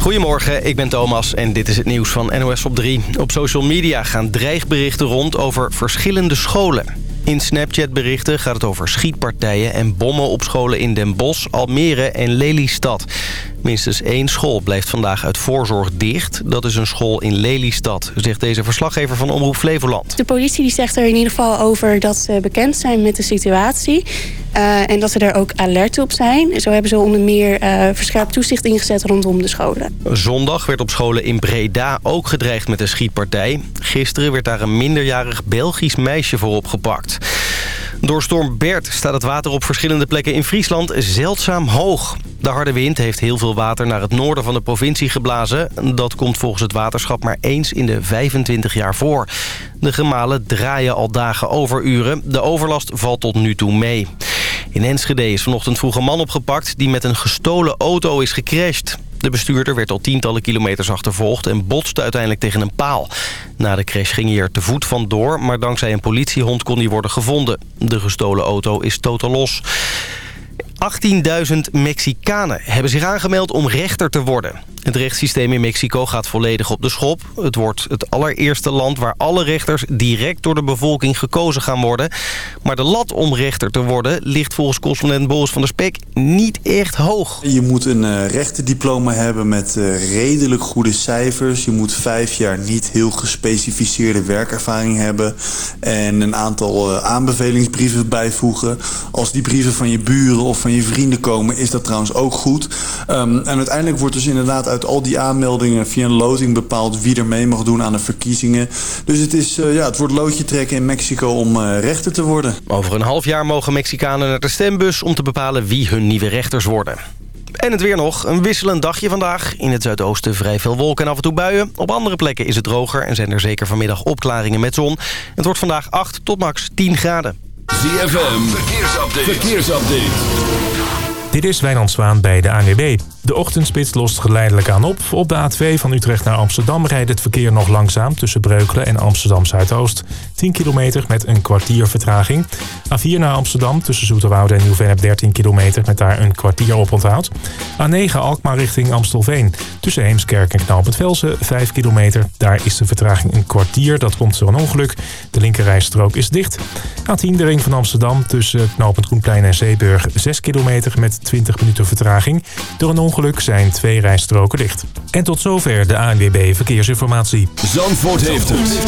Goedemorgen, ik ben Thomas en dit is het nieuws van NOS op 3. Op social media gaan dreigberichten rond over verschillende scholen. In Snapchat-berichten gaat het over schietpartijen en bommen op scholen in Den Bosch, Almere en Lelystad. Minstens één school blijft vandaag uit voorzorg dicht. Dat is een school in Lelystad, zegt deze verslaggever van Omroep Flevoland. De politie die zegt er in ieder geval over dat ze bekend zijn met de situatie. Uh, en dat ze er ook alert op zijn. Zo hebben ze onder meer uh, verscherpt toezicht ingezet rondom de scholen. Zondag werd op scholen in Breda ook gedreigd met een schietpartij. Gisteren werd daar een minderjarig Belgisch meisje voor opgepakt. Door storm Bert staat het water op verschillende plekken in Friesland zeldzaam hoog. De harde wind heeft heel veel water naar het noorden van de provincie geblazen. Dat komt volgens het waterschap maar eens in de 25 jaar voor. De gemalen draaien al dagen overuren. De overlast valt tot nu toe mee. In Enschede is vanochtend vroeg een man opgepakt die met een gestolen auto is gecrashed. De bestuurder werd al tientallen kilometers achtervolgd en botste uiteindelijk tegen een paal. Na de crash ging hij er te voet vandoor, maar dankzij een politiehond kon hij worden gevonden. De gestolen auto is totaal los. 18.000 Mexicanen hebben zich aangemeld om rechter te worden. Het rechtssysteem in Mexico gaat volledig op de schop. Het wordt het allereerste land waar alle rechters direct door de bevolking gekozen gaan worden. Maar de lat om rechter te worden ligt volgens correspondent Boris van der Spek niet echt hoog. Je moet een uh, rechtendiploma hebben met uh, redelijk goede cijfers. Je moet vijf jaar niet heel gespecificeerde werkervaring hebben. En een aantal uh, aanbevelingsbrieven bijvoegen. Als die brieven van je buren of van je vrienden komen is dat trouwens ook goed. Um, en uiteindelijk wordt dus inderdaad uit al die aanmeldingen via een loting bepaald wie er mee mag doen aan de verkiezingen. Dus het, is, uh, ja, het wordt loodje trekken in Mexico om uh, rechter te worden. Over een half jaar mogen Mexicanen naar de stembus om te bepalen wie hun nieuwe rechters worden. En het weer nog. Een wisselend dagje vandaag. In het zuidoosten vrij veel wolken en af en toe buien. Op andere plekken is het droger en zijn er zeker vanmiddag opklaringen met zon. Het wordt vandaag 8 tot max 10 graden. ZFM, verkeersupdate. Dit is Wijnand Zwaan bij de ANWB. De ochtendspits lost geleidelijk aan op. Op de A2 van Utrecht naar Amsterdam rijdt het verkeer nog langzaam... tussen Breukelen en Amsterdam Zuidoost. 10 kilometer met een kwartier vertraging. A4 naar Amsterdam tussen Zoeterwoude en Nieuw-Vennep 13 kilometer... met daar een kwartier op onthoud. A9 Alkmaar richting Amstelveen. Tussen Heemskerk en Knoopend Velsen 5 kilometer. Daar is de vertraging een kwartier. Dat komt door een ongeluk. De linkerrijstrook is dicht. A10 de ring van Amsterdam tussen Knoopend Koenplein en Zeeburg 6 kilometer met 20 minuten vertraging. Door een ongeluk zijn twee rijstroken dicht. En tot zover de ANWB Verkeersinformatie. Zandvoort heeft het.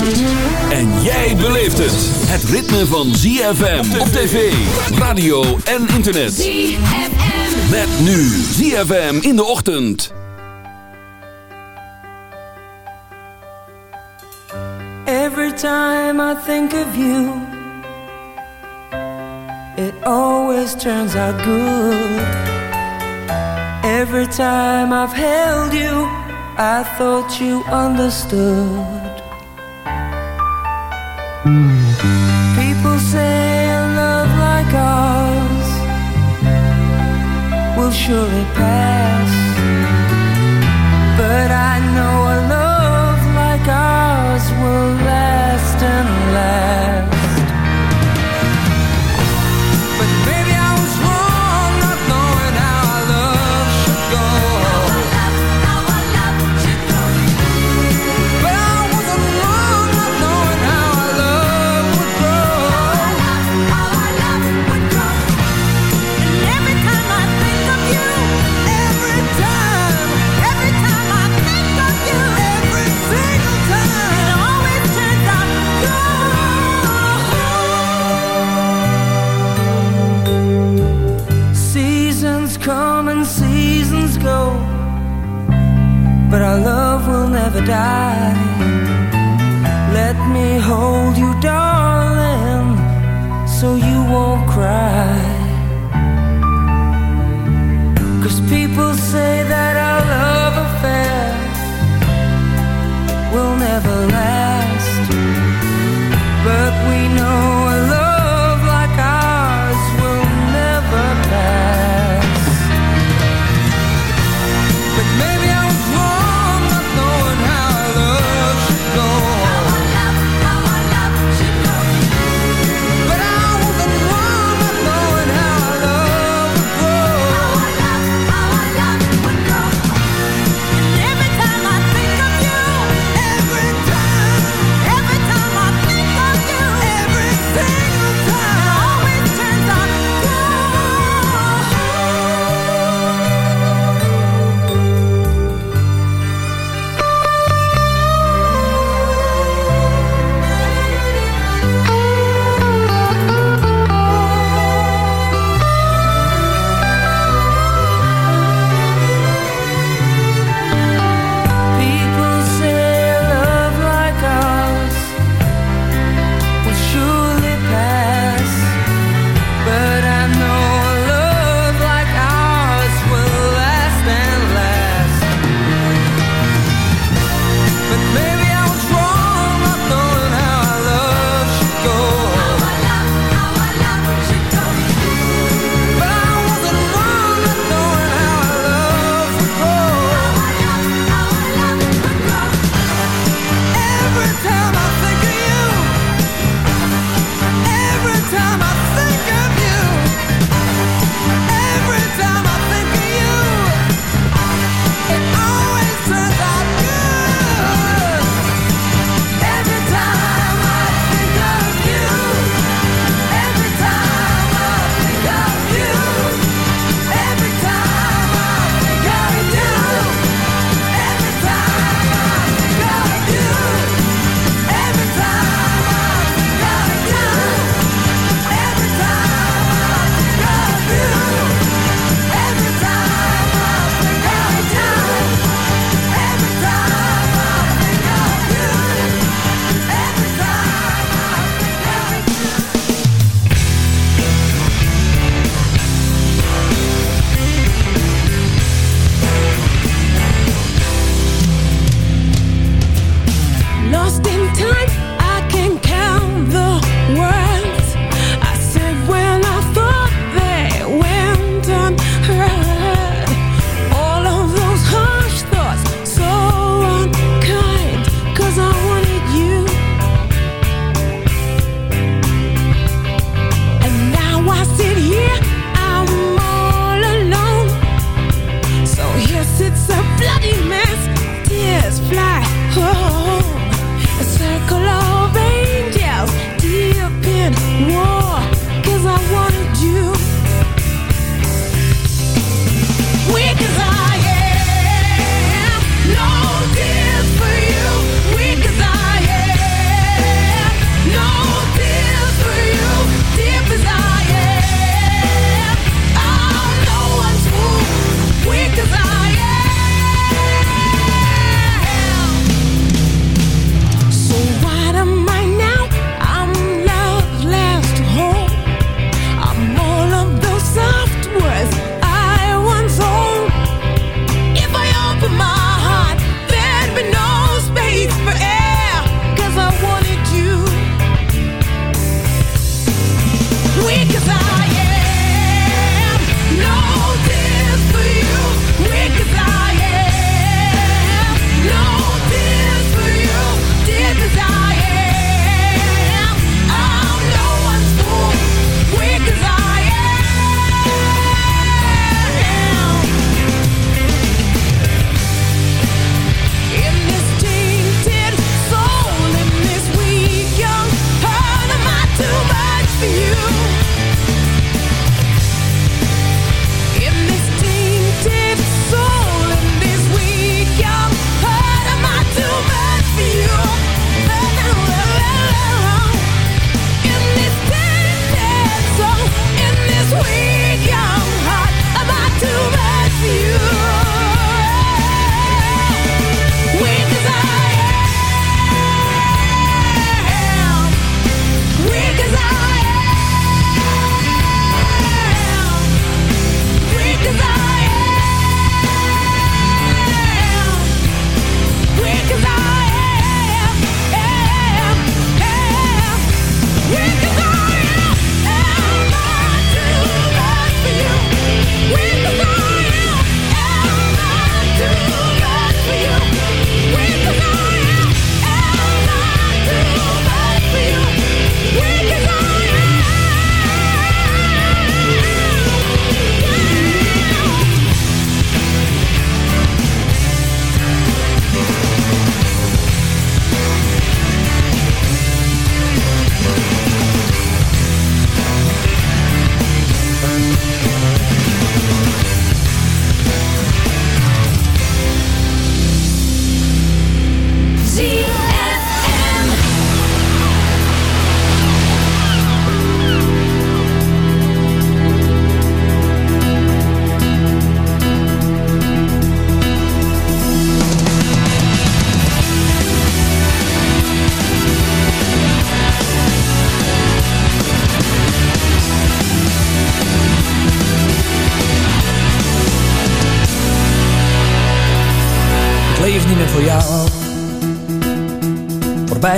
En jij beleeft het. Het ritme van ZFM op tv, radio en internet. ZFM. Met nu ZFM in de ochtend. Every time I think of you It always turns out good. Every time I've held you, I thought you understood. People say a love like ours will surely pass. But I know a love bloody mess. Tears fly. Oh.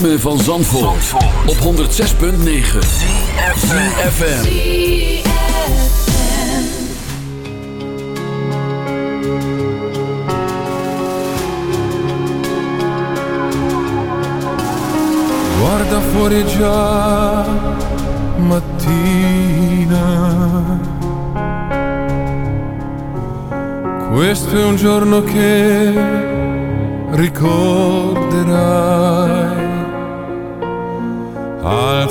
ritme van Zandvoort, Zandvoort. op 106.9 CFFM Guarda fuori già mattina. Questo è un giorno che ricorderai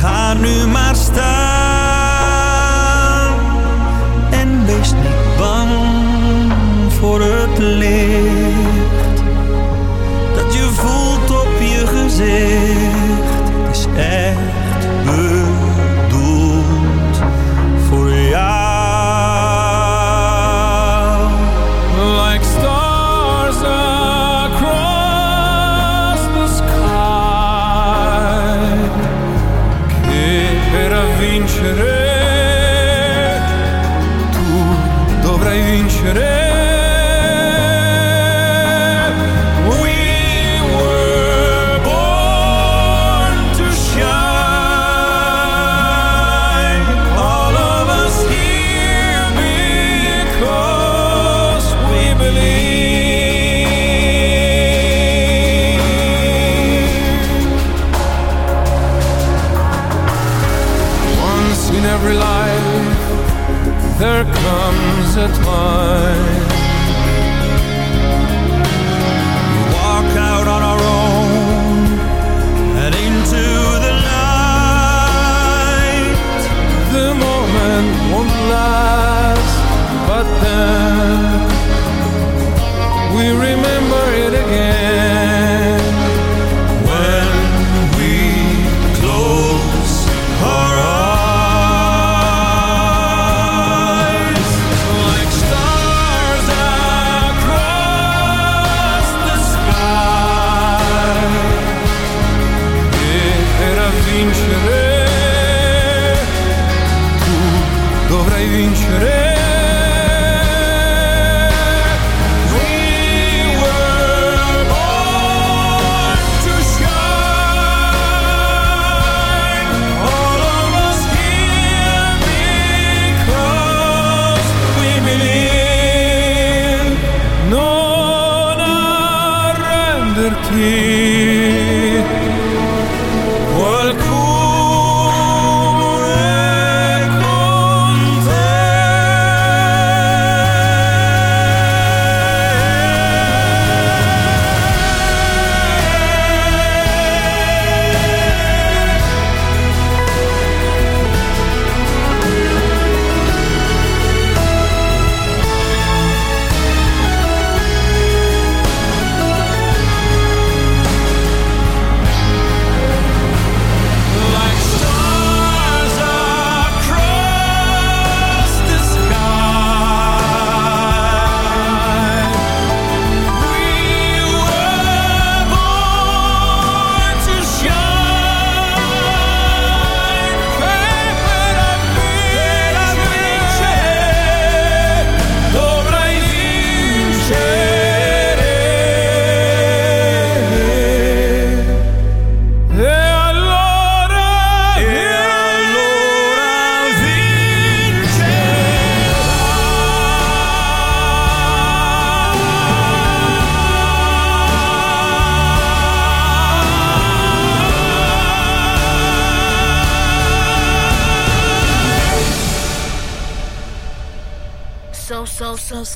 ga nu maar staan.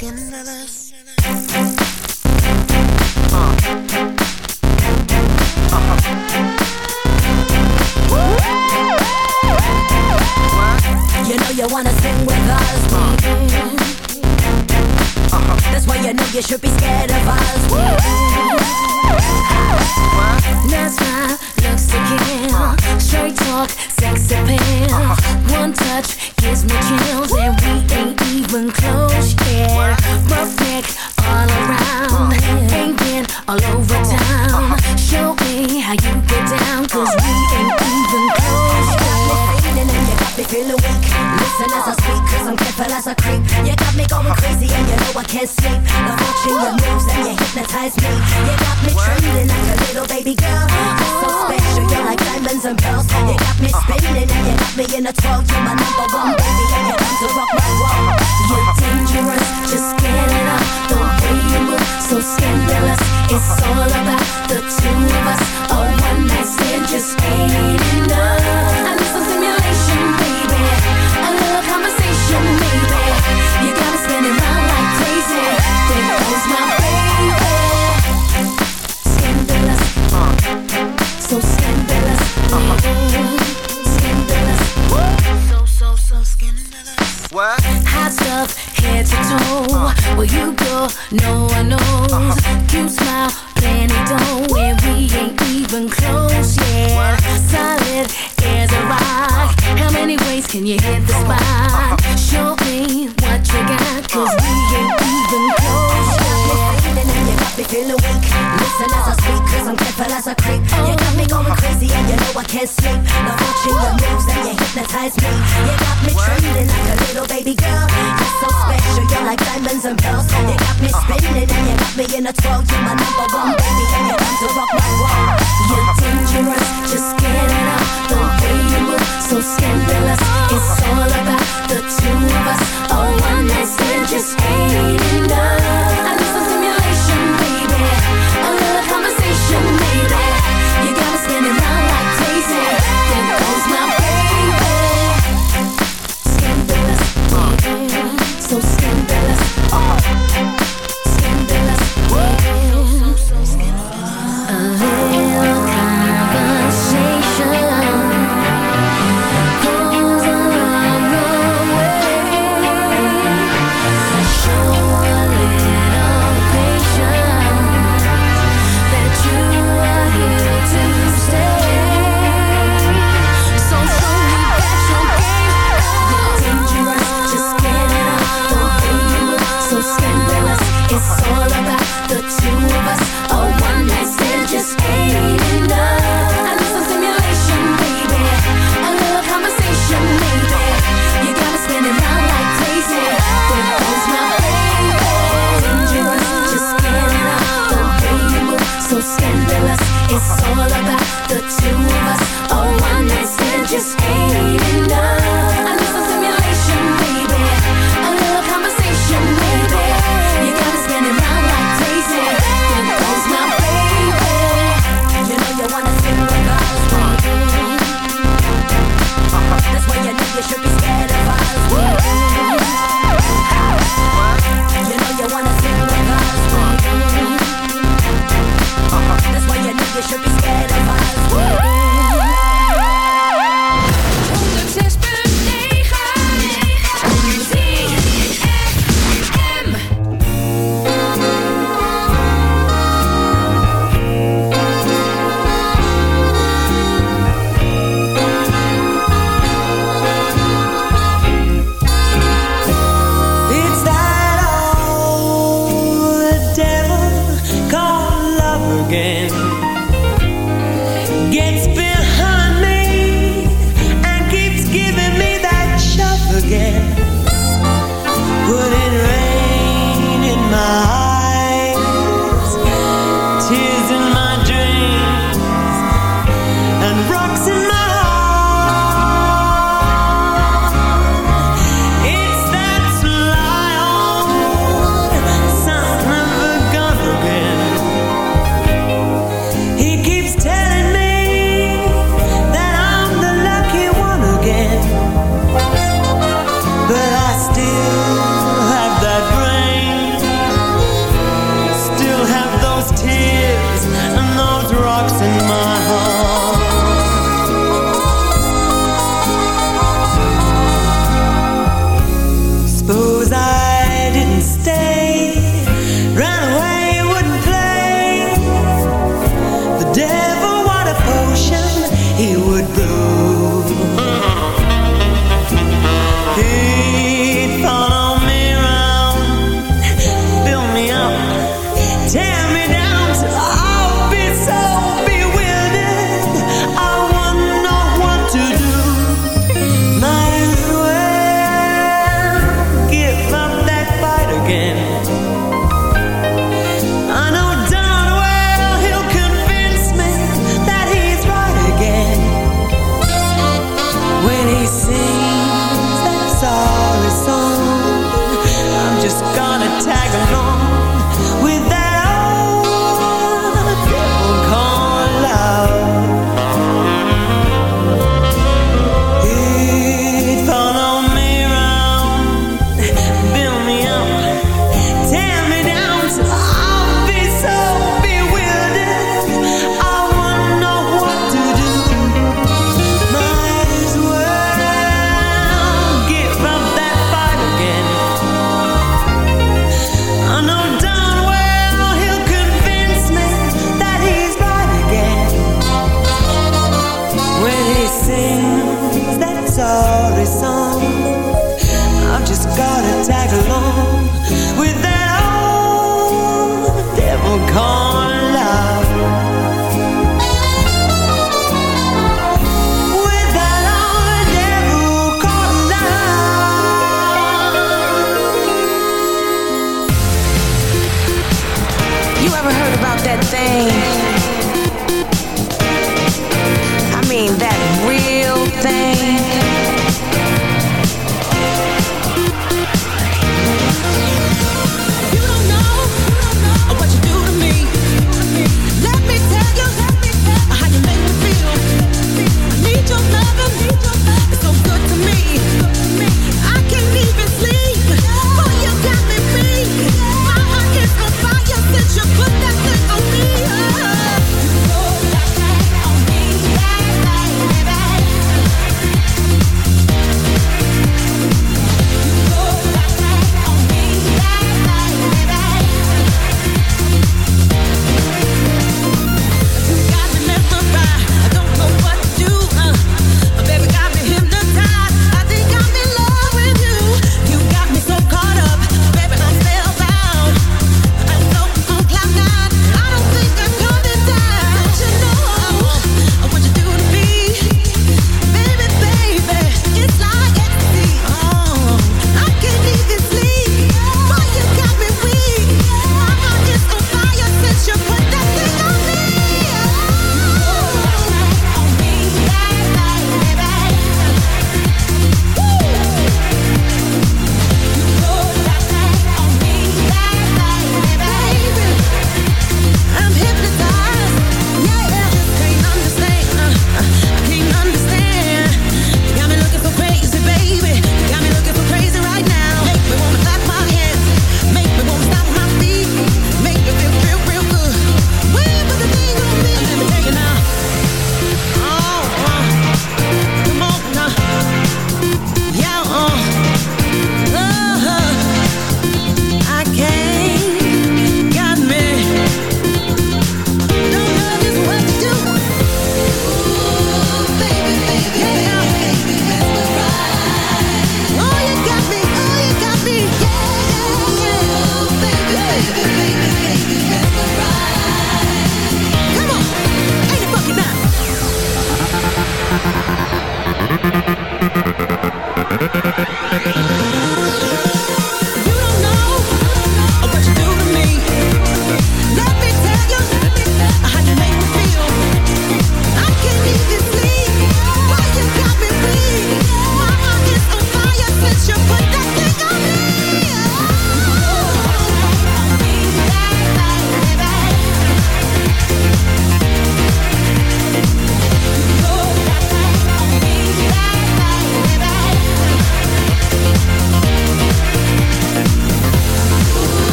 tiembla las test me. No fortune, the moves, you hypnotize me. You got me trembling like a little baby girl. You're so special, you're like diamonds and pearls. You got me spinning and you got me in a twirl. You're my number one baby, and you're to rock my world. You're dangerous, just get it up. The way you move, so scandalous. It's all about the two of us. A one night stand just ain't enough.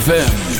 ZFM.